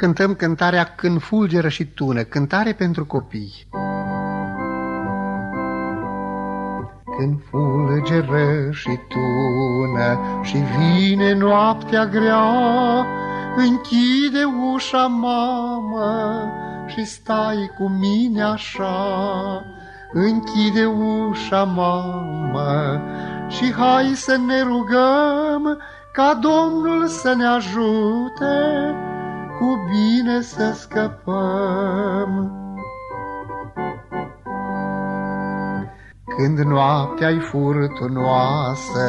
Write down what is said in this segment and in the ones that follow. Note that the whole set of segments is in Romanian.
cântăm cântarea Când fulgeră și tună, cântare pentru copii. Când fulgeră și tună și vine noaptea grea, Închide ușa, mamă, și stai cu mine așa. Închide ușa, mamă, și hai să ne rugăm ca Domnul să ne ajute cu bine să scăpăm. Când noaptea-i furtunoasă,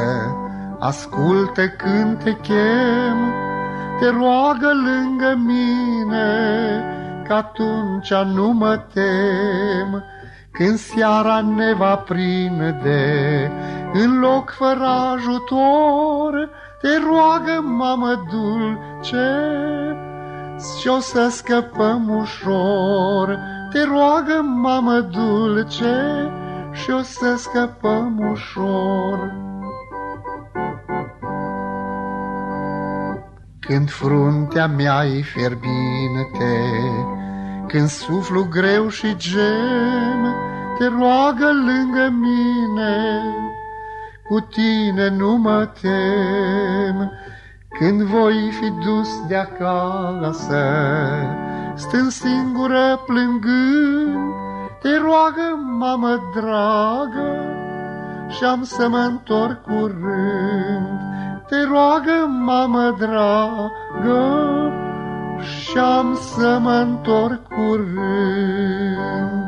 ascultă când te chem, te roagă lângă mine, că atunci nu mă tem, când seara ne va prinde, în loc fără ajutor, te roagă, mamă dulce, și o să scăpăm ușor. Te roagă, mamă dulce, și o să scăpăm ușor. Când fruntea mea-i fierbinte, Când suflu greu și gem, Te roagă lângă mine, Cu tine nu mă tem, Când voi fi dus de acasă, Stând singură plângând, Te roagă, mamă dragă, Și-am să mă întorc curând, te roagă, mamă dragă, Și-am să mă întorc curând.